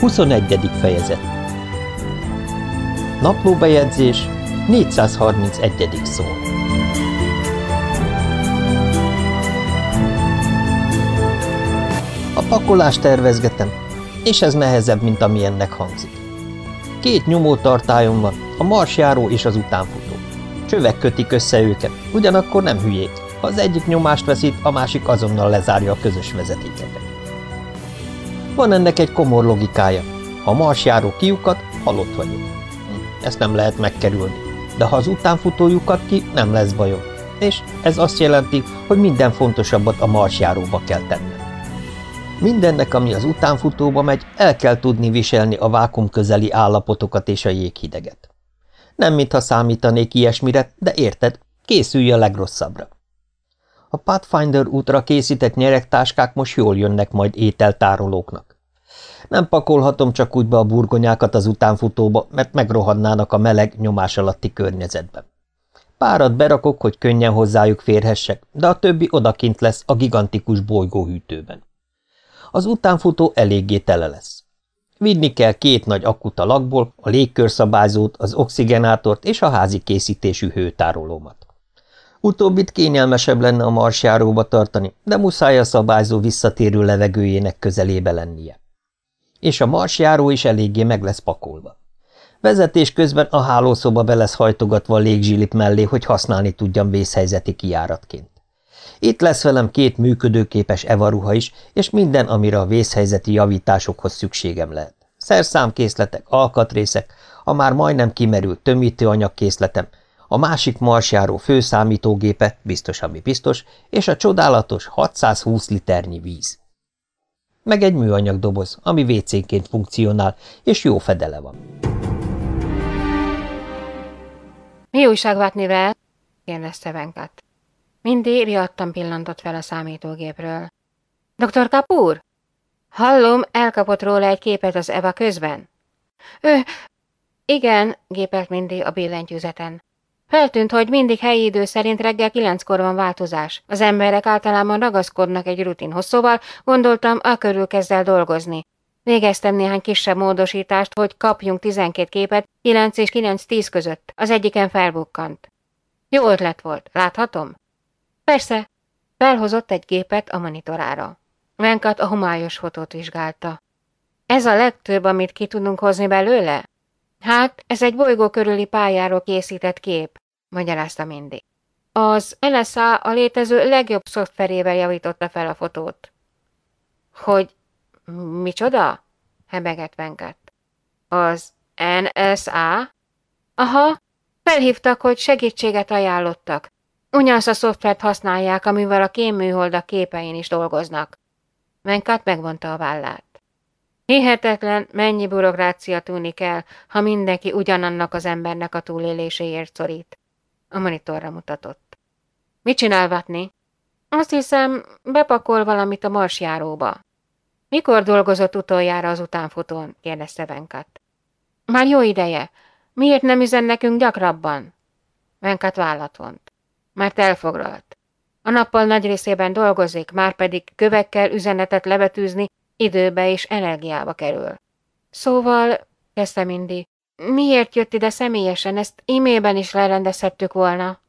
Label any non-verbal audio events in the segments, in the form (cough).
21. fejezet Naplóbejegyzés 431. szó pakolást tervezgetem, és ez nehezebb, mint ami ennek hangzik. Két nyomótartályom van, a marsjáró és az utánfutó. Csövek kötik össze őket, ugyanakkor nem hülyék. Ha az egyik nyomást veszít, a másik azonnal lezárja a közös vezetékeket. Van ennek egy komor logikája. Ha a marsjáró kiukat, halott vagyok. Hm, ezt nem lehet megkerülni. De ha az utánfutójukat ki, nem lesz bajom. És ez azt jelenti, hogy minden fontosabbat a marsjáróba kell tennem. Mindennek, ami az utánfutóba megy, el kell tudni viselni a vákum közeli állapotokat és a jéghideget. Nem mintha számítanék ilyesmire, de érted, készülj a legrosszabbra. A Pathfinder útra készített nyeregtáskák most jól jönnek majd ételtárolóknak. Nem pakolhatom csak úgy be a burgonyákat az utánfutóba, mert megrohadnának a meleg, nyomás alatti környezetben. Párat berakok, hogy könnyen hozzájuk férhessek, de a többi odakint lesz a gigantikus bolygóhűtőben. Az utánfutó eléggé tele lesz. Vinni kell két nagy akut a lakból, a légkörszabályzót, az oxigenátort és a házi készítésű hőtárolómat. Utóbbit kényelmesebb lenne a marsjáróba tartani, de muszáj a szabályzó visszatérő levegőjének közelébe lennie. És a marsjáró is eléggé meg lesz pakolva. Vezetés közben a hálószoba be lesz hajtogatva a légzsilip mellé, hogy használni tudjam vészhelyzeti kijáratként. Itt lesz velem két működőképes evaruha is, és minden, amire a vészhelyzeti javításokhoz szükségem lehet. Szerszámkészletek, alkatrészek, a már majdnem kimerült tömítőanyagkészletem, a másik marsjáró főszámítógépe, biztos, ami biztos, és a csodálatos 620 liternyi víz. Meg egy műanyag doboz, ami vécénként funkcionál, és jó fedele van. Mi újság Vatnivel? kérdezte Venkat. Mindig riadtan pillantott fel a számítógépről. Dr. Kapur? Hallom, elkapott róla egy képet az Eva közben. Ő, igen, gépelt mindig a billentyűzeten. Feltűnt, hogy mindig helyi idő szerint reggel kilenckor van változás. Az emberek általában ragaszkodnak egy rutinhoz, szóval gondoltam, a körül kezd el dolgozni. Végeztem néhány kisebb módosítást, hogy kapjunk 12 képet 9 és 9-10 között. Az egyiken felbukkant. Jó ötlet volt, láthatom? Persze. Felhozott egy gépet a monitorára. Venkat a homályos fotót vizsgálta. Ez a legtöbb, amit ki tudunk hozni belőle? Hát, ez egy bolygó körüli pályáról készített kép, magyarázta mindig. Az NSA a létező legjobb szoftverével javította fel a fotót. Hogy micsoda? hebegett Venket. Az NSA? Aha, felhívtak, hogy segítséget ajánlottak. Ugyanazt a szoftvert használják, amivel a kémműholdak képein is dolgoznak. Venkat megvonta a vállát. Hihetetlen, mennyi burokrácia tűnik el, ha mindenki ugyanannak az embernek a túléléséért szorít. A monitorra mutatott. Mit csinál Vatni? Azt hiszem, bepakol valamit a marsjáróba. Mikor dolgozott utoljára az utánfutón? kérdezte Venkat. Már jó ideje. Miért nem üzen nekünk gyakrabban? Venkat vállat vont. Mert elfoglalt. A nappal nagy részében dolgozik, már pedig kövekkel üzenetet lebetűzni időbe és energiába kerül. Szóval, kezdte Mindy, miért jött ide személyesen, ezt e-mailben is lerendezhettük volna?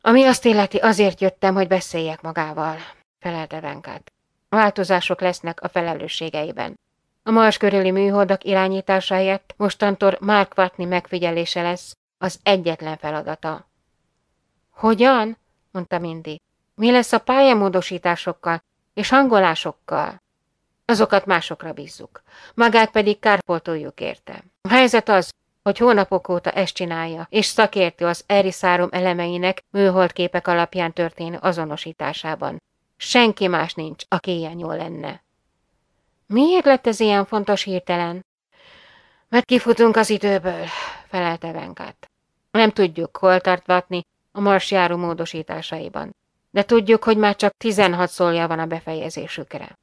Ami azt illeti, azért jöttem, hogy beszéljek magával, felelte Venkát. Változások lesznek a felelősségeiben. A Mars körüli műholdak irányításáért mostantól Mark Watney megfigyelése lesz az egyetlen feladata. Hogyan? mondta Mindy. Mi lesz a pályamódosításokkal, és hangolásokkal. Azokat másokra bízzuk, magát pedig kárpoltoljuk érte. A helyzet az, hogy hónapok óta ezt csinálja, és szakértő az eriszárom elemeinek műholdképek alapján történő azonosításában. Senki más nincs, aki ilyen jó lenne. Miért lett ez ilyen fontos hirtelen? Mert kifutunk az időből, felelte Venkát. Nem tudjuk, hol tartvatni a marsjáró módosításaiban. de tudjuk, hogy már csak 16 szólja van a befejezésükre.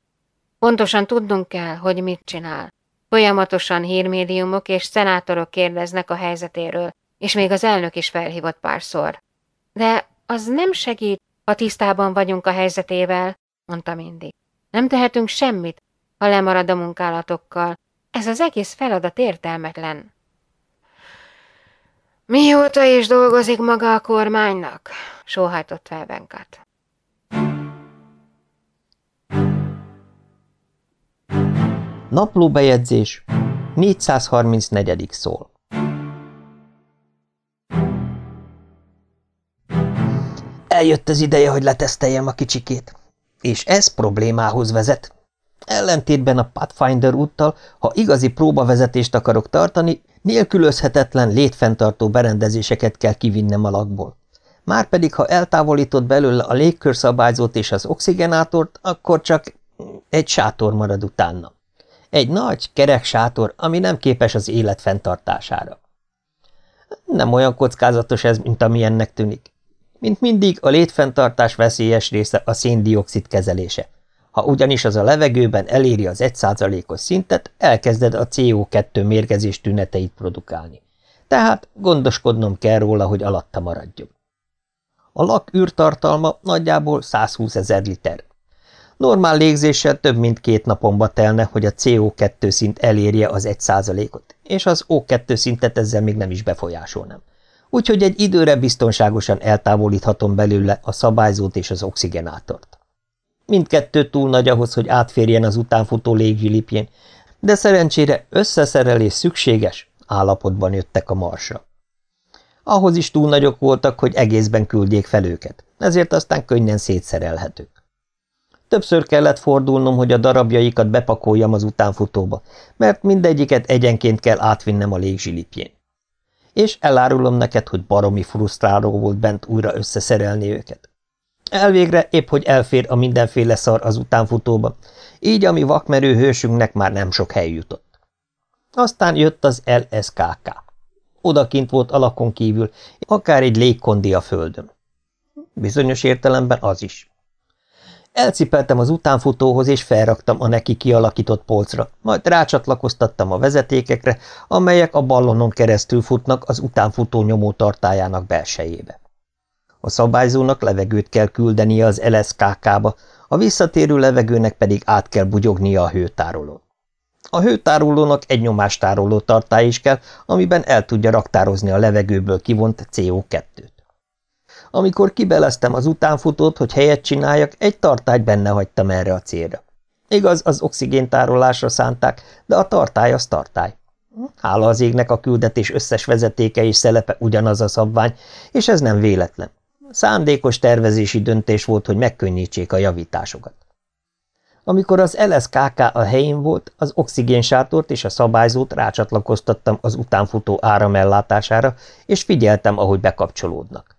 Pontosan tudnunk kell, hogy mit csinál. Folyamatosan hírmédiumok és szenátorok kérdeznek a helyzetéről, és még az elnök is felhívott párszor. De az nem segít, ha tisztában vagyunk a helyzetével, mondta mindig. Nem tehetünk semmit, ha lemarad a munkálatokkal. Ez az egész feladat értelmetlen. Mióta is dolgozik maga a kormánynak? sóhajtott fel Benkat. Naplóbejegyzés 434. szól Eljött az ideje, hogy leteszteljem a kicsikét. És ez problémához vezet. Ellentétben a Pathfinder úttal, ha igazi próbavezetést akarok tartani, nélkülözhetetlen létfenntartó berendezéseket kell kivinnem a lakból. Márpedig, ha eltávolított belőle a légkörszabályzót és az oxigenátort, akkor csak egy sátor marad utána. Egy nagy, kerek sátor, ami nem képes az élet fenntartására. Nem olyan kockázatos ez, mint amilyennek tűnik. Mint mindig, a létfenntartás veszélyes része a széndiokszid kezelése. Ha ugyanis az a levegőben eléri az 1%-os szintet, elkezded a CO2 mérgezés tüneteit produkálni. Tehát gondoskodnom kell róla, hogy alatta maradjon. A lak űrtartalma nagyjából 120 ezer liter. Normál légzéssel több mint két napomba telne, hogy a CO2 szint elérje az 1%-ot, és az O2 szintet ezzel még nem is befolyásolnám úgyhogy egy időre biztonságosan eltávolíthatom belőle a szabályzót és az oxigenátort. Mindkettő túl nagy ahhoz, hogy átférjen az utánfutó légzsilipjén, de szerencsére összeszerelés szükséges, állapotban jöttek a marsra. Ahhoz is túl nagyok voltak, hogy egészben küldjék fel őket, ezért aztán könnyen szétszerelhetők. Többször kellett fordulnom, hogy a darabjaikat bepakoljam az utánfutóba, mert mindegyiket egyenként kell átvinnem a légzsilipjén és elárulom neked, hogy baromi frusztráló volt bent újra összeszerelni őket. Elvégre épp, hogy elfér a mindenféle szar az utánfutóba, így a mi vakmerő hősünknek már nem sok hely jutott. Aztán jött az LSKK. Odakint volt alakon kívül, akár egy légkondi a földön. Bizonyos értelemben az is. Elcipeltem az utánfutóhoz, és felraktam a neki kialakított polcra, majd rácsatlakoztattam a vezetékekre, amelyek a ballonon keresztül futnak az utánfutó nyomó tartájának belsejébe. A szabályzónak levegőt kell küldenie az LSKK-ba, a visszatérő levegőnek pedig át kell bugyognia a hőtárolón. A hőtárolónak egy nyomástároló tartály is kell, amiben el tudja raktározni a levegőből kivont CO2-t. Amikor kibeleztem az utánfutót, hogy helyet csináljak, egy tartályt benne hagytam erre a célra. Igaz, az oxigéntárolásra szánták, de a tartály az tartály. Hála az égnek a küldetés összes vezetéke és szelepe ugyanaz a szabvány, és ez nem véletlen. Szándékos tervezési döntés volt, hogy megkönnyítsék a javításokat. Amikor az LSKK a helyén volt, az oxigénsátort és a szabályzót rácsatlakoztattam az utánfutó áramellátására, és figyeltem, ahogy bekapcsolódnak.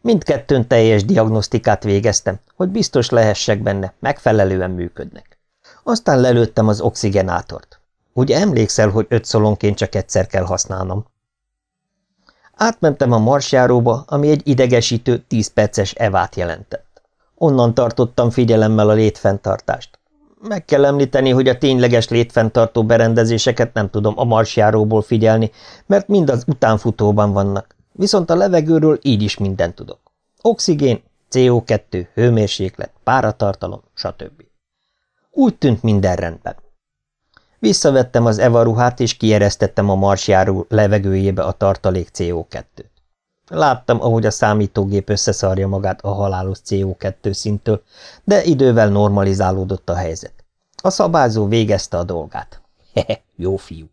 Mindkettőn teljes diagnosztikát végeztem, hogy biztos lehessek benne, megfelelően működnek. Aztán lelőttem az oxigenátort. Ugye emlékszel, hogy öt szolonként csak egyszer kell használnom? Átmentem a marsjáróba, ami egy idegesítő, tíz perces evát jelentett. Onnan tartottam figyelemmel a létfenntartást. Meg kell említeni, hogy a tényleges létfenntartó berendezéseket nem tudom a marsjáróból figyelni, mert mind az utánfutóban vannak, Viszont a levegőről így is mindent tudok. Oxigén, CO2, hőmérséklet, páratartalom, stb. Úgy tűnt minden rendben. Visszavettem az Eva és kieresztettem a marsjáró levegőjébe a tartalék CO2-t. Láttam, ahogy a számítógép összeszarja magát a halálos CO2 szintől, de idővel normalizálódott a helyzet. A szabályzó végezte a dolgát. Hehe, jó fiú.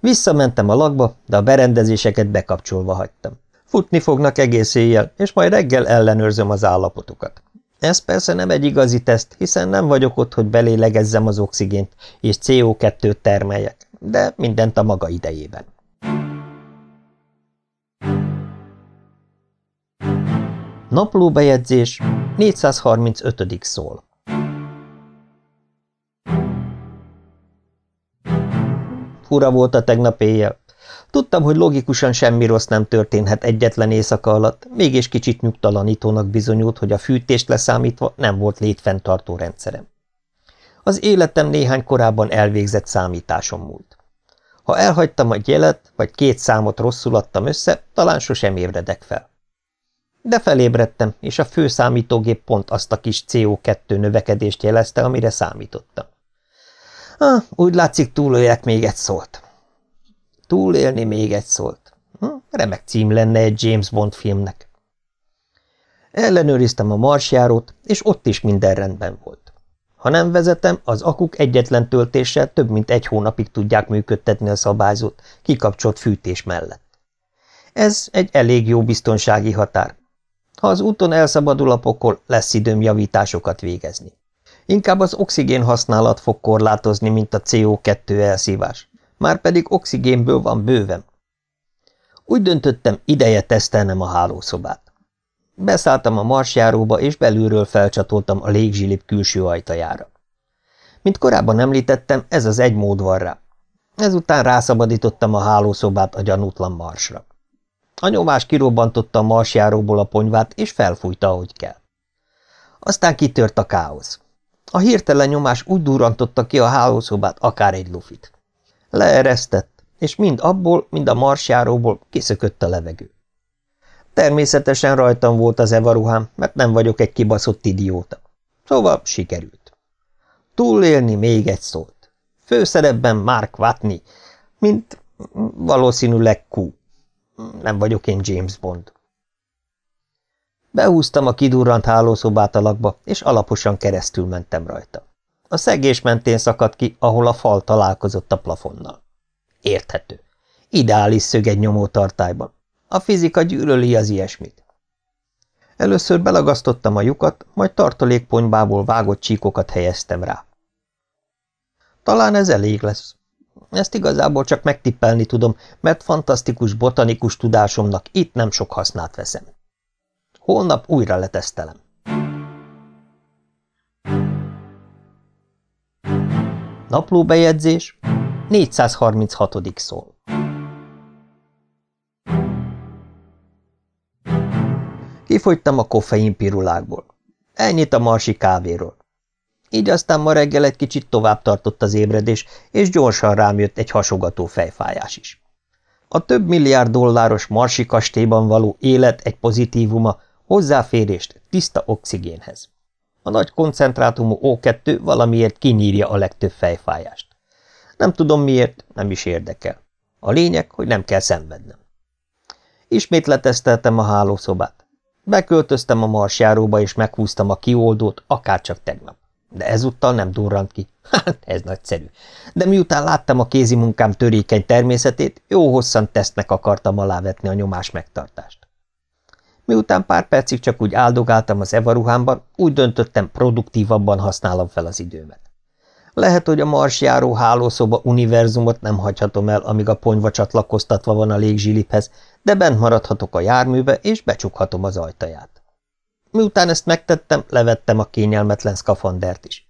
Visszamentem a lakba, de a berendezéseket bekapcsolva hagytam. Futni fognak egész éjjel, és majd reggel ellenőrzöm az állapotukat. Ez persze nem egy igazi teszt, hiszen nem vagyok ott, hogy belélegezzem az oxigént, és CO2-t termeljek, de mindent a maga idejében. Naplóbejegyzés 435. szól Fura volt a tegnap éjjel. Tudtam, hogy logikusan semmi rossz nem történhet egyetlen éjszaka alatt, mégis kicsit nyugtalanítónak bizonyult, hogy a fűtést leszámítva nem volt létfenntartó rendszerem. Az életem néhány korábban elvégzett számításom múlt. Ha elhagytam egy jelet, vagy két számot rosszul adtam össze, talán sosem ébredek fel. De felébredtem, és a fő számítógép pont azt a kis CO2 növekedést jelezte, amire számítottam. Ah, úgy látszik túlolják még egy szólt. Túlélni még egy szólt. Hm, remek cím lenne egy James Bond filmnek. Ellenőriztem a marsjárót, és ott is minden rendben volt. Ha nem vezetem, az akuk egyetlen töltéssel több mint egy hónapig tudják működtetni a szabályzót, kikapcsolt fűtés mellett. Ez egy elég jó biztonsági határ. Ha az úton elszabadul a pokol, lesz időm javításokat végezni. Inkább az oxigén használat fog korlátozni, mint a CO2 elszívás. Már pedig oxigénből van bőven. Úgy döntöttem, ideje tesztelnem a hálószobát. Beszálltam a marsjáróba, és belülről felcsatoltam a légzsilip külső ajtajára. Mint korábban említettem, ez az egy mód van rá. Ezután rászabadítottam a hálószobát a gyanútlan marsra. A nyomás kirobbantotta a marsjáróból a ponyvát, és felfújta, ahogy kell. Aztán kitört a káosz. A hirtelen nyomás úgy durrantotta ki a hálószobát, akár egy lufit. Leeresztett, és mind abból, mind a marsjáróból kiszökött a levegő. Természetesen rajtam volt az evaruhám, mert nem vagyok egy kibaszott idióta. Szóval sikerült. Túlélni még egy szólt. Főszerepben Mark Watney, mint valószínűleg Q. Nem vagyok én James Bond. Behúztam a kidurrant hálószobát alakba, és alaposan keresztül mentem rajta. A szegés mentén szakadt ki, ahol a fal találkozott a plafonnal. Érthető. Ideális szög egy nyomótartályban. A fizika gyűlöli az ilyesmit. Először belagasztottam a lyukat, majd tartalékponyvából vágott csíkokat helyeztem rá. Talán ez elég lesz. Ezt igazából csak megtippelni tudom, mert fantasztikus botanikus tudásomnak itt nem sok hasznát veszem. Holnap újra letesztelem. Naplóbejegyzés 436. szól. Kifogytam a koffein pirulákból. Ennyit a marsi kávéról. Így aztán ma reggel egy kicsit tovább tartott az ébredés, és gyorsan rám jött egy hasogató fejfájás is. A több milliárd dolláros marsi kastélyban való élet egy pozitívuma, hozzáférést tiszta oxigénhez. A nagy koncentrátumú O2 valamiért kinyírja a legtöbb fejfájást. Nem tudom miért, nem is érdekel. A lényeg, hogy nem kell szenvednem. Ismét leteszteltem a hálószobát. Beköltöztem a marsjáróba, és meghúztam a kioldót, akárcsak tegnap. De ezúttal nem durrant ki. (laughs) Hát, ez nagyszerű. De miután láttam a kézi munkám törékeny természetét, jó hosszan tesztnek akartam alávetni a nyomás megtartást. Miután pár percig csak úgy áldogáltam az evaruhámban, úgy döntöttem, produktívabban használom fel az időmet. Lehet, hogy a marsjáró hálószoba univerzumot nem hagyhatom el, amíg a ponyva csatlakoztatva van a légzsiliphez, de bent maradhatok a járműbe, és becsukhatom az ajtaját. Miután ezt megtettem, levettem a kényelmetlen szkafandert is.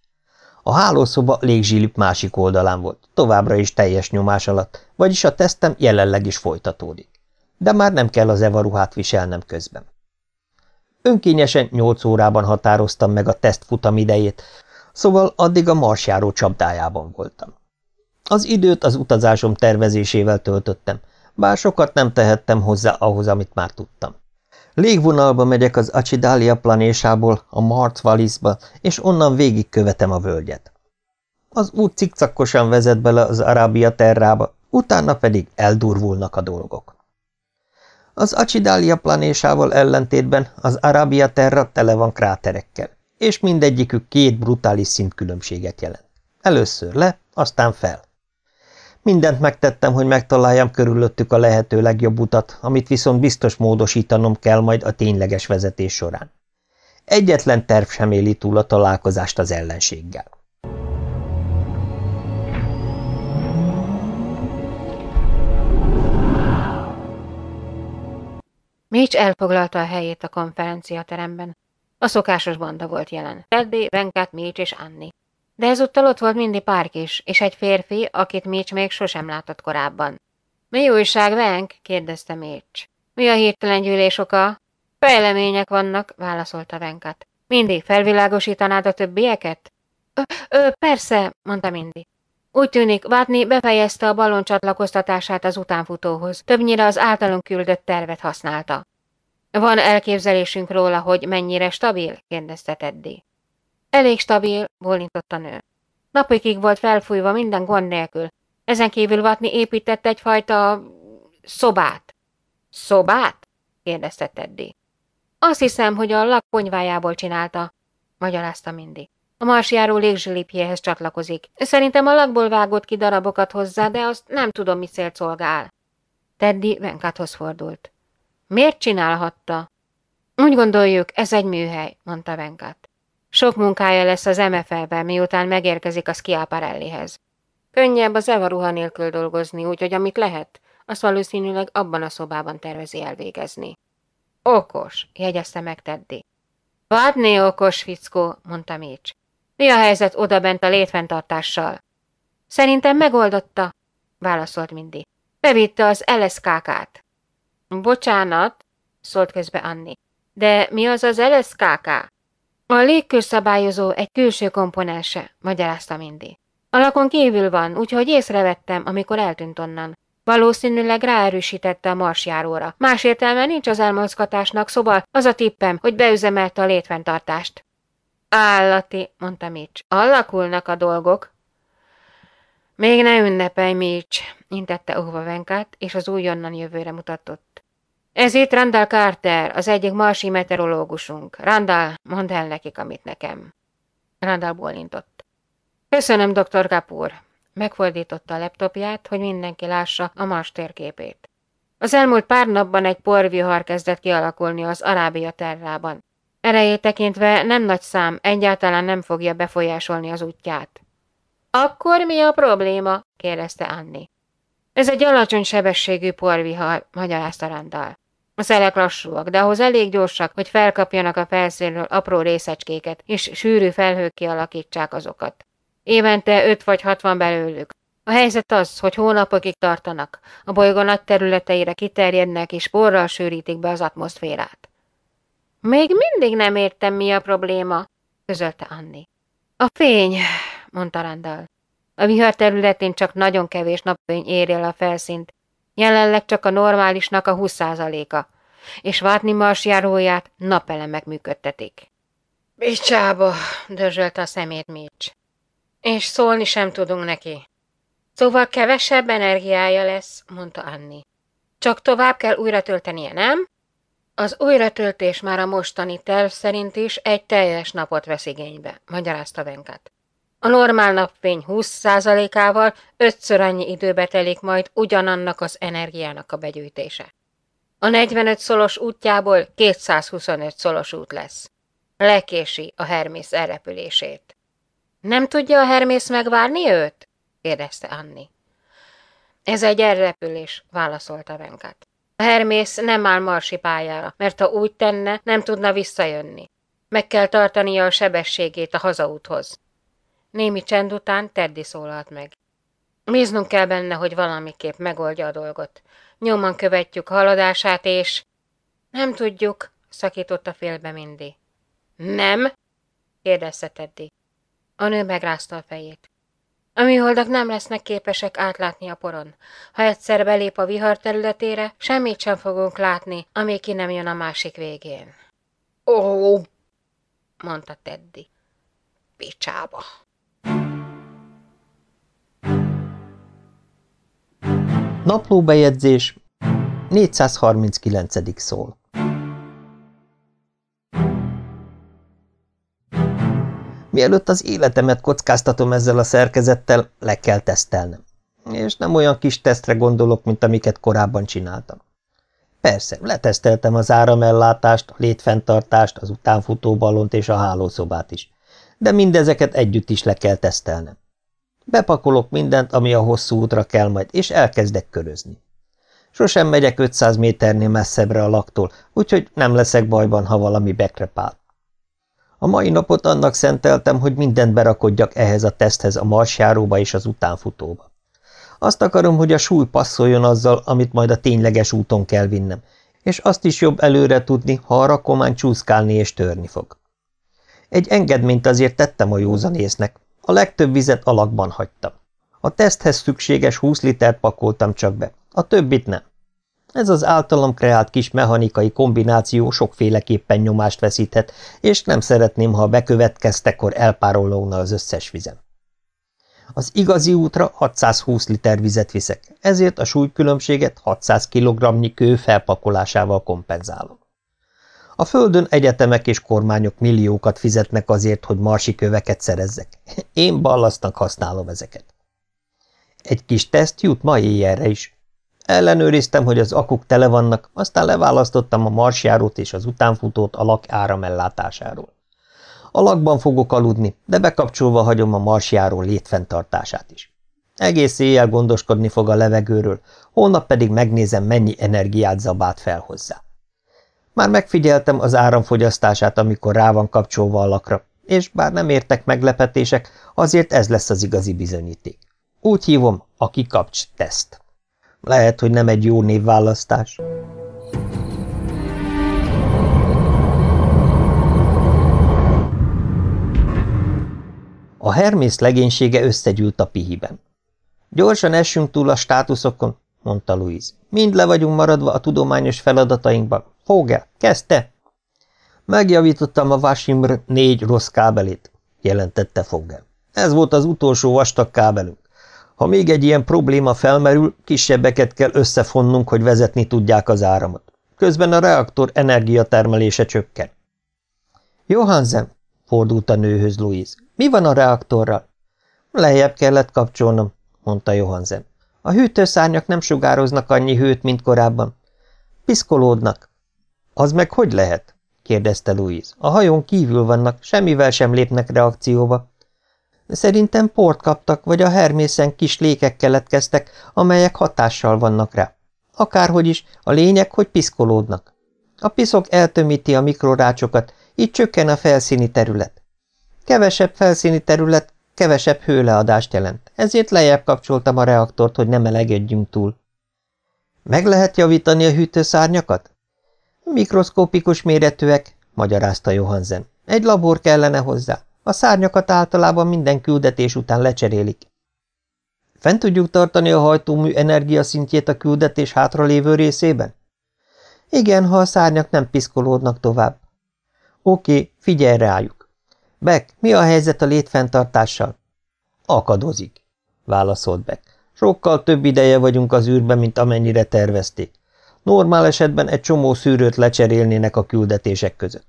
A hálószoba légzsilip másik oldalán volt, továbbra is teljes nyomás alatt, vagyis a tesztem jelenleg is folytatódik. De már nem kell az evaruhát viselnem közben. Önkényesen nyolc órában határoztam meg a teszt futam idejét, szóval addig a marsjáró csapdájában voltam. Az időt az utazásom tervezésével töltöttem, bár sokat nem tehettem hozzá ahhoz, amit már tudtam. Légvonalba megyek az Acidalia planésából a Mart Valisba, és onnan végigkövetem a völgyet. Az út cikcakkosan vezet bele az Arábia terrába, utána pedig eldurvulnak a dolgok. Az Acidalia planésával ellentétben az Arábia terra tele van kráterekkel, és mindegyikük két brutális szintkülönbséget jelent. Először le, aztán fel. Mindent megtettem, hogy megtaláljam körülöttük a lehető legjobb utat, amit viszont biztos módosítanom kell majd a tényleges vezetés során. Egyetlen terv sem éli túl a találkozást az ellenséggel. Mitch elfoglalta a helyét a konferenciateremben. A szokásos banda volt jelen. Teddy, Venkat, Mitch és Anni. De ezúttal ott volt Mindy Park is, és egy férfi, akit Mitch még sosem látott korábban. Mi újság, Venk? kérdezte Mécs. Mi a hirtelen gyűlés oka? Fejlemények vannak, válaszolta Venkat. Mindig felvilágosítanád a többieket? Ö, ö, persze, mondta Mindy. Úgy tűnik, Vátni befejezte a ballon csatlakoztatását az utánfutóhoz, többnyire az általunk küldött tervet használta. Van elképzelésünk róla, hogy mennyire stabil? kérdezte Teddy. Elég stabil, bólintott a nő. Napokig volt felfújva minden gond nélkül. Ezen kívül Vatni épített egyfajta... szobát. Szobát? kérdezte Teddy. Azt hiszem, hogy a lakponyvájából csinálta, magyarázta mindig. A marsjáró légzsilipjéhez csatlakozik. Szerintem a lakból vágott ki darabokat hozzá, de azt nem tudom, mi célt szolgál. Teddy Venkathoz fordult. Miért csinálhatta? Úgy gondoljuk, ez egy műhely, mondta Venkat. Sok munkája lesz az MFL-ben, miután megérkezik a Schiaparellihez. Könnyebb az Eva ruha nélkül dolgozni, úgyhogy amit lehet, azt valószínűleg abban a szobában tervezi elvégezni. Okos, jegyezte meg Teddy. Vádné okos, fickó, mondta Mitch. Mi a helyzet odabent a létfenntartással? Szerintem megoldotta, válaszolt Mindy. Bevitte az LSKK-t. Bocsánat, szólt közbe Anni. De mi az az LSKK? A légkörszabályozó egy külső komponense, magyarázta Mindy. Alakon kívül van, úgyhogy észrevettem, amikor eltűnt onnan. Valószínűleg ráerősítette a marsjáróra. Más értelme nincs az elmozgatásnak, szóval az a tippem, hogy beüzemelte a létfenntartást. Állati, mondta Mitch. Alakulnak a dolgok. Még ne ünnepelj, Mitch, intette óva Venkát, és az újonnan jövőre mutatott. Ez itt Randall Carter, az egyik marsi meteorológusunk. Randall, mondd el nekik, amit nekem. Randall bólintott. Köszönöm, dr. Kapur. Megfordította a laptopját, hogy mindenki lássa a Mars térképét. Az elmúlt pár napban egy porvihar kezdett kialakulni az Arábia terrában. Erejét tekintve nem nagy szám, egyáltalán nem fogja befolyásolni az útját. Akkor mi a probléma? kérdezte Anni. Ez egy alacsony sebességű porvihar, magyarázta Randall. A szelek lassúak, de ahhoz elég gyorsak, hogy felkapjanak a felszínről apró részecskéket, és sűrű felhők kialakítsák azokat. Évente öt vagy hat van belőlük. A helyzet az, hogy hónapokig tartanak, a bolygó nagy területeire kiterjednek és porral sűrítik be az atmoszférát. Még mindig nem értem, mi a probléma, közölte Anni. A fény, mondta Randall. A vihar területén csak nagyon kevés napfény éri el a felszínt, jelenleg csak a normálisnak a 20%-a, és Vátni marsjáróját napelemek működtetik. Bicsába, dörzsölte a szemét Mitch. És szólni sem tudunk neki. Szóval kevesebb energiája lesz, mondta Anni. Csak tovább kell újra töltenie, nem? Az újratöltés már a mostani terv szerint is egy teljes napot vesz igénybe, magyarázta Venkat. A normál napfény 20%-ával ötször annyi időbe telik majd ugyanannak az energiának a begyűjtése. A 45 szolos útjából 225 szolos út lesz. Lekési a Hermész elrepülését. Nem tudja a Hermész megvárni őt? kérdezte Anni. Ez egy elrepülés, válaszolta Venkat. A Hermész nem áll marsi pályára, mert ha úgy tenne, nem tudna visszajönni. Meg kell tartania a sebességét a hazaúthoz. Némi csend után Teddy szólalt meg. Bíznunk kell benne, hogy valamiképp megoldja a dolgot. Nyoman követjük haladását, és... Nem tudjuk, szakította félbe Mindy. Nem? kérdezte Teddy. A nő megrázta a fejét. A műholdak nem lesznek képesek átlátni a poron. Ha egyszer belép a vihar területére, semmit sem fogunk látni, amíg ki nem jön a másik végén. Ó, mondta Teddy. Picsába. Naplóbejegyzés 439. szól. Mielőtt az életemet kockáztatom ezzel a szerkezettel, le kell tesztelnem. És nem olyan kis tesztre gondolok, mint amiket korábban csináltam. Persze, leteszteltem az áramellátást, a létfenntartást, az utánfutó ballont és a hálószobát is. De mindezeket együtt is le kell tesztelnem. Bepakolok mindent, ami a hosszú útra kell majd, és elkezdek körözni. Sosem megyek 500 méternél messzebbre a laktól, úgyhogy nem leszek bajban, ha valami bekrepál. A mai napot annak szenteltem, hogy mindent berakodjak ehhez a teszthez a marsjáróba és az utánfutóba. Azt akarom, hogy a súly passzoljon azzal, amit majd a tényleges úton kell vinnem, és azt is jobb előre tudni, ha a rakomány csúszkálni és törni fog. Egy engedményt azért tettem a józanésznek, a legtöbb vizet alakban hagytam. A teszthez szükséges 20 litert pakoltam csak be, a többit nem. Ez az általam kreált kis mechanikai kombináció sokféleképpen nyomást veszíthet, és nem szeretném, ha bekövetkeztekor elpárolóna az összes vizem. Az igazi útra 620 liter vizet viszek, ezért a súlykülönbséget 600 kg kő felpakolásával kompenzálom. A földön egyetemek és kormányok milliókat fizetnek azért, hogy marsi köveket szerezzek. Én ballasztnak használom ezeket. Egy kis teszt jut ma éjjelre is. Ellenőriztem, hogy az akuk tele vannak, aztán leválasztottam a marsjárót és az utánfutót a lak áramellátásáról. A lakban fogok aludni, de bekapcsolva hagyom a marsjáró létfenntartását is. Egész éjjel gondoskodni fog a levegőről, holnap pedig megnézem, mennyi energiát zabát fel hozzá. Már megfigyeltem az áramfogyasztását, amikor rá van kapcsolva a lakra, és bár nem értek meglepetések, azért ez lesz az igazi bizonyíték. Úgy hívom a kikapcs teszt. Lehet, hogy nem egy jó névválasztás. A Hermész legénysége összegyűlt a pihiben. Gyorsan essünk túl a státuszokon, mondta Louise. Mind le vagyunk maradva a tudományos feladatainkban. Fogel, kezdte! Megjavítottam a Vasimr négy rossz kábelét, jelentette Fogel. Ez volt az utolsó vastag kábelünk. Ha még egy ilyen probléma felmerül, kisebbeket kell összefonnunk, hogy vezetni tudják az áramot. Közben a reaktor energiatermelése csökken. Johansen, fordult a nőhöz Louise. Mi van a reaktorral? Lejjebb kellett kapcsolnom, mondta Johansen. A hűtőszárnyak nem sugároznak annyi hőt, mint korábban. Piszkolódnak. Az meg hogy lehet? kérdezte Louise. A hajón kívül vannak, semmivel sem lépnek reakcióba. Szerintem port kaptak, vagy a hermészen kis lékek keletkeztek, amelyek hatással vannak rá. Akárhogy is, a lényeg, hogy piszkolódnak. A piszok eltömíti a mikrorácsokat, így csökken a felszíni terület. Kevesebb felszíni terület, kevesebb hőleadást jelent, ezért lejjebb kapcsoltam a reaktort, hogy ne melegedjünk túl. Meg lehet javítani a hűtőszárnyakat? Mikroszkópikus méretűek, magyarázta Johansen. Egy labor kellene hozzá. A szárnyakat általában minden küldetés után lecserélik. Fent tudjuk tartani a hajtómű energiaszintjét a küldetés hátralévő részében? Igen, ha a szárnyak nem piszkolódnak tovább. Oké, figyelj rájuk. Beck, mi a helyzet a létfenntartással? Akadozik, válaszolt Beck. Sokkal több ideje vagyunk az űrben, mint amennyire tervezték. Normál esetben egy csomó szűrőt lecserélnének a küldetések között.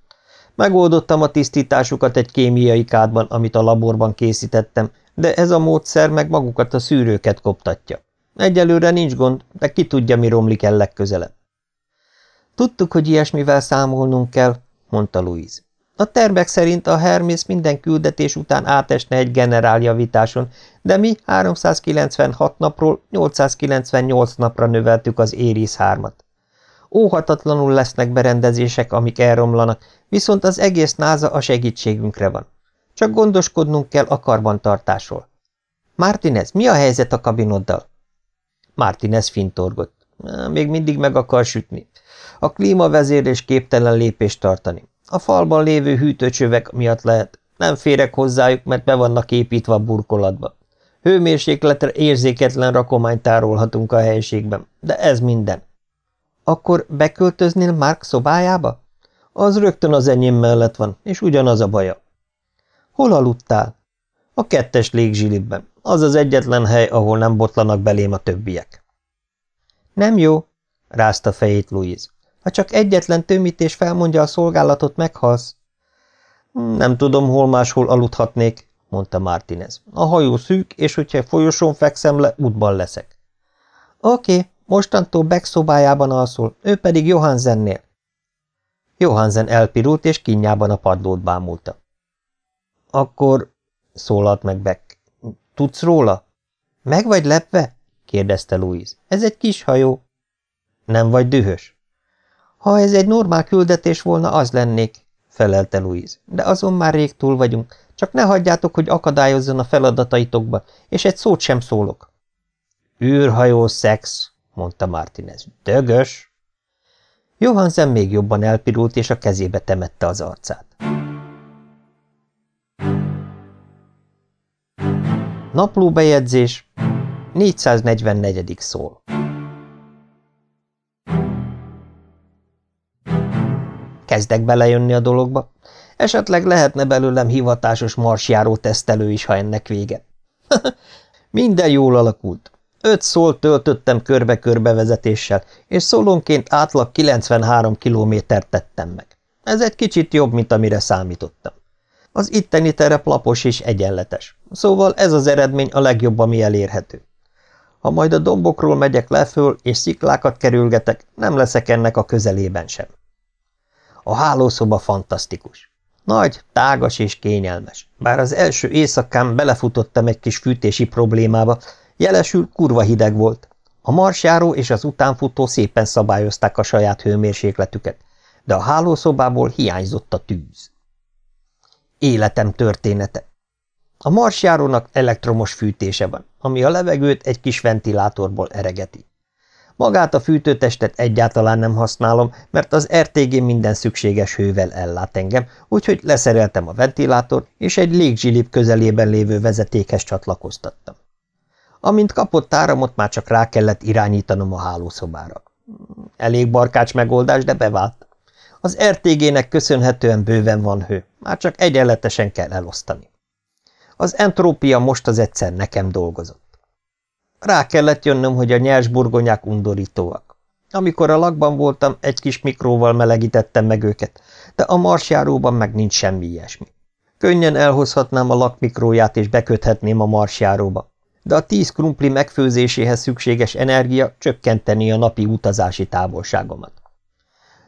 Megoldottam a tisztításukat egy kémiai kádban, amit a laborban készítettem, de ez a módszer meg magukat a szűrőket koptatja. Egyelőre nincs gond, de ki tudja, mi romlik el legközelebb. Tudtuk, hogy ilyesmivel számolnunk kell, mondta Louise. A tervek szerint a Hermész minden küldetés után átesne egy generáljavításon, de mi 396 napról 898 napra növeltük az Éris 3-at. Óhatatlanul lesznek berendezések, amik elromlanak, viszont az egész náza a segítségünkre van. Csak gondoskodnunk kell a karbantartásról. Martinez, mi a helyzet a kabinoddal? Martinez fintorgott. Még mindig meg akar sütni. A klímavezérés képtelen lépést tartani. A falban lévő hűtőcsövek miatt lehet. Nem férek hozzájuk, mert be vannak építve a burkolatba. Hőmérsékletre érzéketlen rakományt tárolhatunk a helységben, de ez minden. Akkor beköltöznél Mark szobájába? Az rögtön az enyém mellett van, és ugyanaz a baja. Hol aludtál? A kettes légzsilibben. Az az egyetlen hely, ahol nem botlanak belém a többiek. Nem jó, rázta fejét Louise. Ha csak egyetlen tömítés felmondja a szolgálatot, meghalsz. Nem tudom, hol máshol aludhatnék, mondta Martinez. A hajó szűk, és hogyha folyosón fekszem le, útban leszek. Oké, mostantól Beck szobájában alszol, ő pedig Johansennél. Johansen elpirult, és kinyában a padlót bámulta. Akkor, szólalt meg Beck, tudsz róla? Meg vagy lepve? kérdezte Louise. Ez egy kis hajó. Nem vagy dühös? Ha ez egy normál küldetés volna, az lennék, felelte Louise. De azon már rég túl vagyunk. Csak ne hagyjátok, hogy akadályozzon a feladataitokba, és egy szót sem szólok. űrhajó szex, mondta Martinez. Dögös. Johansen még jobban elpirult, és a kezébe temette az arcát. Naplóbejegyzés 444. szól. Kezdek belejönni a dologba. Esetleg lehetne belőlem hivatásos marsjáró tesztelő is, ha ennek vége. (laughs) Minden jól alakult. Öt szólt töltöttem körbe-körbe vezetéssel, és szólonként átlag 93 kilométert tettem meg. Ez egy kicsit jobb, mint amire számítottam. Az itteni terep lapos és egyenletes, szóval ez az eredmény a legjobb, ami elérhető. Ha majd a dombokról megyek leföl és sziklákat kerülgetek, nem leszek ennek a közelében sem. A hálószoba fantasztikus. Nagy, tágas és kényelmes. Bár az első éjszakán belefutottam egy kis fűtési problémába, jelesül kurva hideg volt. A marsjáró és az utánfutó szépen szabályozták a saját hőmérsékletüket, de a hálószobából hiányzott a tűz. Életem története. A marsjárónak elektromos fűtése van, ami a levegőt egy kis ventilátorból eregeti. Magát a fűtőtestet egyáltalán nem használom, mert az RTG minden szükséges hővel ellát engem, úgyhogy leszereltem a ventilátort, és egy légzsilip közelében lévő vezetékhez csatlakoztattam. Amint kapott áramot, már csak rá kellett irányítanom a hálószobára. Elég barkács megoldás, de bevált. Az RTG-nek köszönhetően bőven van hő, már csak egyenletesen kell elosztani. Az entrópia most az egyszer nekem dolgozott. Rá kellett jönnöm, hogy a nyers burgonyák undorítóak. Amikor a lakban voltam, egy kis mikróval melegítettem meg őket, de a marsjáróban meg nincs semmi ilyesmi. Könnyen elhozhatnám a lakmikróját és beköthetném a marsjáróba, de a tíz krumpli megfőzéséhez szükséges energia csökkenteni a napi utazási távolságomat.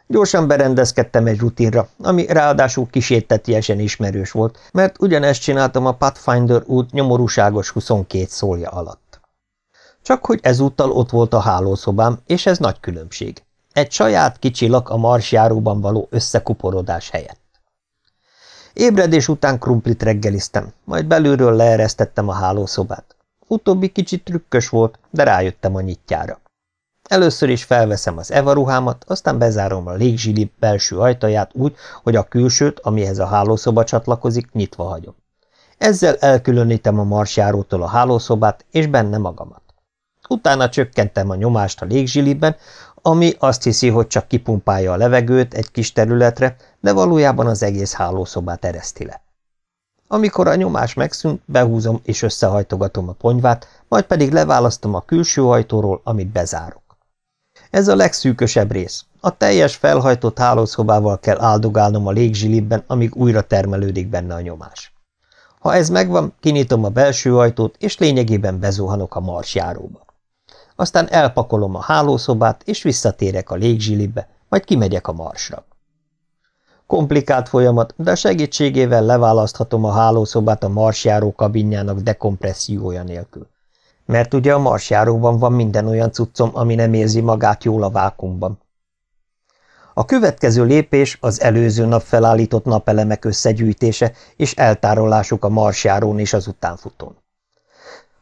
Gyorsan berendezkedtem egy rutinra, ami ráadásul kísértetiesen ismerős volt, mert ugyanezt csináltam a Pathfinder út nyomorúságos 22 szólja alatt. Csak hogy ezúttal ott volt a hálószobám, és ez nagy különbség. Egy saját kicsi lak a marsjáróban való összekuporodás helyett. Ébredés után krumplit reggeliztem, majd belülről leeresztettem a hálószobát. Utóbbi kicsit trükkös volt, de rájöttem a nyitjára. Először is felveszem az Eva ruhámat, aztán bezárom a légzsili belső ajtaját úgy, hogy a külsőt, amihez a hálószoba csatlakozik, nyitva hagyom. Ezzel elkülönítem a marsjárótól a hálószobát, és benne magamat. Utána csökkentem a nyomást a légzsiliben, ami azt hiszi, hogy csak kipumpálja a levegőt egy kis területre, de valójában az egész hálószobát ereszti le. Amikor a nyomás megszűnt, behúzom és összehajtogatom a ponyvát, majd pedig leválasztom a külső ajtóról, amit bezárok. Ez a legszűkösebb rész. A teljes felhajtott hálószobával kell áldogálnom a légzsilibben, amíg újra termelődik benne a nyomás. Ha ez megvan, kinyitom a belső ajtót, és lényegében bezuhanok a marsjáróba. Aztán elpakolom a hálószobát, és visszatérek a légzsilibbe, majd kimegyek a marsra. Komplikált folyamat, de segítségével leválaszthatom a hálószobát a marsjáró kabinjának dekompressziója nélkül. Mert ugye a marsjáróban van minden olyan cuccom, ami nem érzi magát jól a vákumban. A következő lépés az előző nap felállított napelemek összegyűjtése és eltárolásuk a marsjárón és az utánfutón.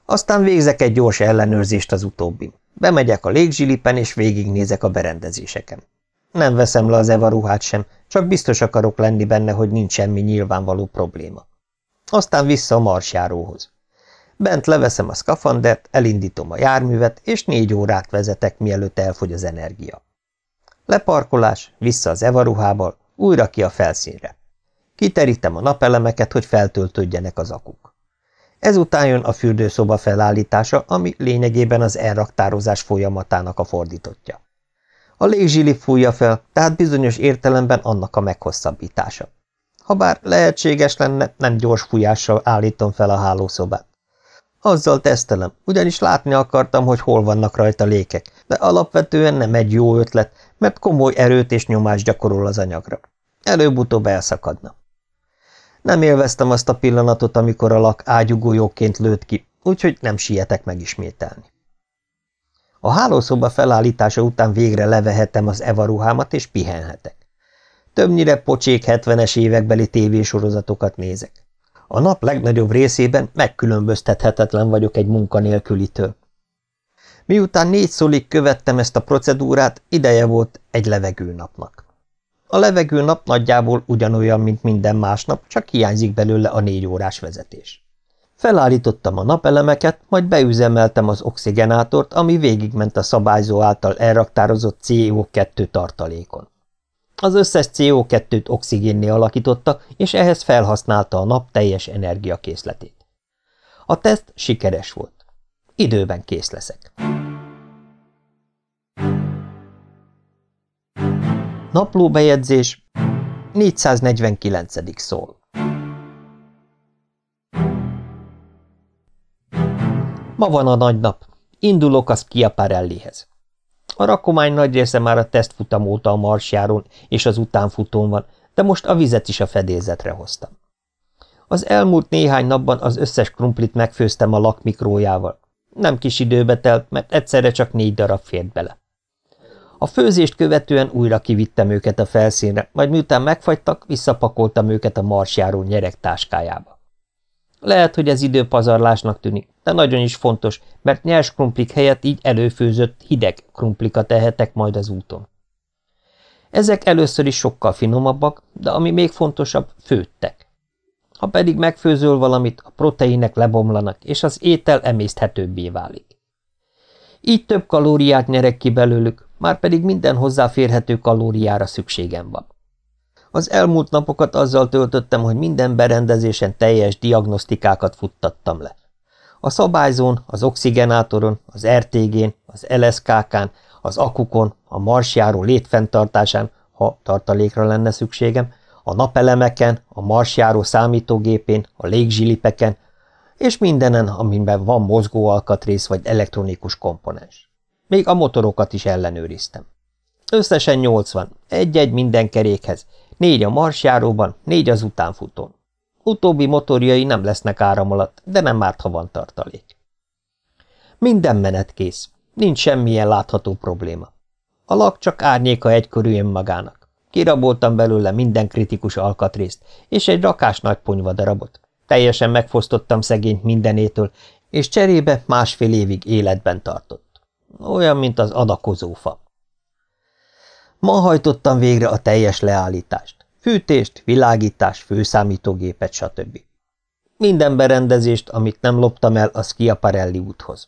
Aztán végzek egy gyors ellenőrzést az utóbbin. Bemegyek a légzsilipen és végignézek a berendezéseken. Nem veszem le az Eva ruhát sem, csak biztos akarok lenni benne, hogy nincs semmi nyilvánvaló probléma. Aztán vissza a marsjáróhoz. Bent leveszem a szkafandert, elindítom a járművet, és négy órát vezetek, mielőtt elfogy az energia. Leparkolás, vissza az evaruhából, újra ki a felszínre. Kiterítem a napelemeket, hogy feltöltődjenek az akuk. Ezután jön a fürdőszoba felállítása, ami lényegében az elraktározás folyamatának a fordítottja. A légzsili fújja fel, tehát bizonyos értelemben annak a meghosszabbítása. Habár lehetséges lenne, nem gyors fújással állítom fel a hálószobát. Azzal tesztelem, ugyanis látni akartam, hogy hol vannak rajta lékek, de alapvetően nem egy jó ötlet, mert komoly erőt és nyomást gyakorol az anyagra. Előbb-utóbb elszakadna. Nem élveztem azt a pillanatot, amikor a lak ágyugójóként lőtt ki, úgyhogy nem sietek megismételni. A hálószoba felállítása után végre levehetem az Eva ruhámat, és pihenhetek. Többnyire pocsék 70-es évekbeli tévésorozatokat nézek. A nap legnagyobb részében megkülönböztethetetlen vagyok egy munkanélkülitől. Miután négy szólig követtem ezt a procedúrát, ideje volt egy levegőnapnak. A levegőnap nagyjából ugyanolyan, mint minden másnap, csak hiányzik belőle a négy órás vezetés. Felállítottam a napelemeket, majd beüzemeltem az oxigenátort, ami végigment a szabályzó által elraktározott CO2 tartalékon. Az összes CO2-t oxigénné alakította, és ehhez felhasználta a nap teljes energiakészletét. A teszt sikeres volt. Időben kész leszek. Naplóbejegyzés 449. szól. Ma van a nagy nap. Indulok a Schiaparellihez. A rakomány nagy része már a tesztfutam óta a marsjáron és az utánfutón van, de most a vizet is a fedélzetre hoztam. Az elmúlt néhány napban az összes krumplit megfőztem a lakmikrójával. Nem kis időbe telt, mert egyszerre csak négy darab fért bele. A főzést követően újra kivittem őket a felszínre, majd miután megfagytak, visszapakoltam őket a marsjáró nyerek táskájába. Lehet, hogy ez időpazarlásnak tűnik, de nagyon is fontos, mert nyers krumplik helyett így előfőzött hideg krumplikat tehetek majd az úton. Ezek először is sokkal finomabbak, de ami még fontosabb, főttek. Ha pedig megfőzöl valamit, a proteinek lebomlanak, és az étel emészthetőbbé válik. Így több kalóriát nyerek ki belőlük, már pedig minden hozzáférhető kalóriára szükségem van. Az elmúlt napokat azzal töltöttem, hogy minden berendezésen teljes diagnosztikákat futtattam le. A szabályzón, az oxigenátoron, az RTG-n, az LSKK-n, az akukon, a marsjáró létfenntartásán, ha tartalékra lenne szükségem, a napelemeken, a marsjáró számítógépén, a légzsilipeken, és mindenen, amiben van mozgóalkatrész vagy elektronikus komponens. Még a motorokat is ellenőriztem. Összesen 80, egy-egy minden kerékhez, négy a marsjáróban, négy az utánfutón. Utóbbi motorjai nem lesznek áram alatt, de nem árt, ha van tartalék. Minden menet kész, nincs semmilyen látható probléma. A lak csak árnyéka egykörű önmagának. Kiraboltam belőle minden kritikus alkatrészt, és egy rakás nagy ponyvadarabot. Teljesen megfosztottam szegényt mindenétől, és cserébe másfél évig életben tartott. Olyan, mint az adakozófa. Ma hajtottam végre a teljes leállítást. Fűtést, világítás, főszámítógépet, stb. Minden berendezést, amit nem loptam el a Schiaparelli úthoz.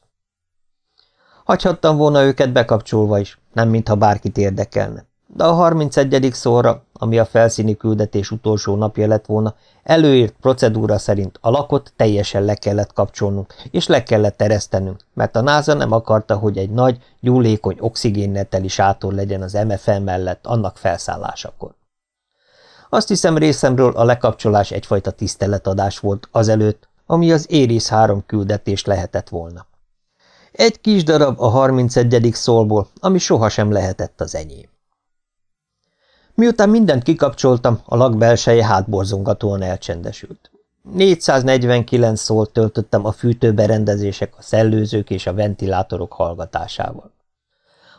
Hagyhattam volna őket bekapcsolva is, nem mintha bárkit érdekelne. De a 31. szóra, ami a felszíni küldetés utolsó napja lett volna, előírt procedúra szerint a lakot teljesen le kellett kapcsolnunk, és le kellett teresztenünk, mert a NASA nem akarta, hogy egy nagy, gyúlékony oxigénneteli sátor legyen az MFL mellett annak felszállásakor. Azt hiszem részemről a lekapcsolás egyfajta tiszteletadás volt azelőtt, ami az Éris három küldetés lehetett volna. Egy kis darab a 31. szólból, ami sohasem lehetett az enyém. Miután mindent kikapcsoltam, a lag belseje hátborzongatóan elcsendesült. 449 szólt töltöttem a fűtőberendezések, a szellőzők és a ventilátorok hallgatásával.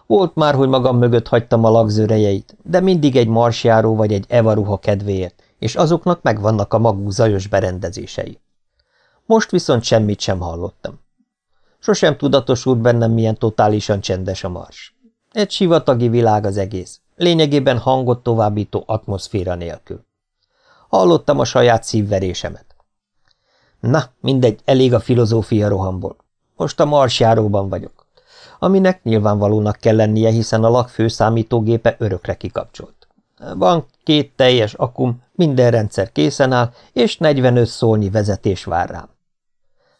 Volt már, hogy magam mögött hagytam a lagzörejeit, de mindig egy marsjáró vagy egy evaruha kedvéért, és azoknak megvannak a maguk zajos berendezései. Most viszont semmit sem hallottam. Sosem tudatosult bennem, milyen totálisan csendes a mars. Egy sivatagi világ az egész, lényegében hangot továbbító atmoszféra nélkül. Hallottam a saját szívverésemet. Na, mindegy, elég a filozófia rohamból. Most a marsjáróban vagyok, aminek nyilvánvalónak kell lennie, hiszen a lakfő számítógépe örökre kikapcsolt. Van két teljes akum, minden rendszer készen áll, és 45 szólnyi vezetés vár rám.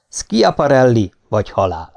Schiaparelli vagy halál.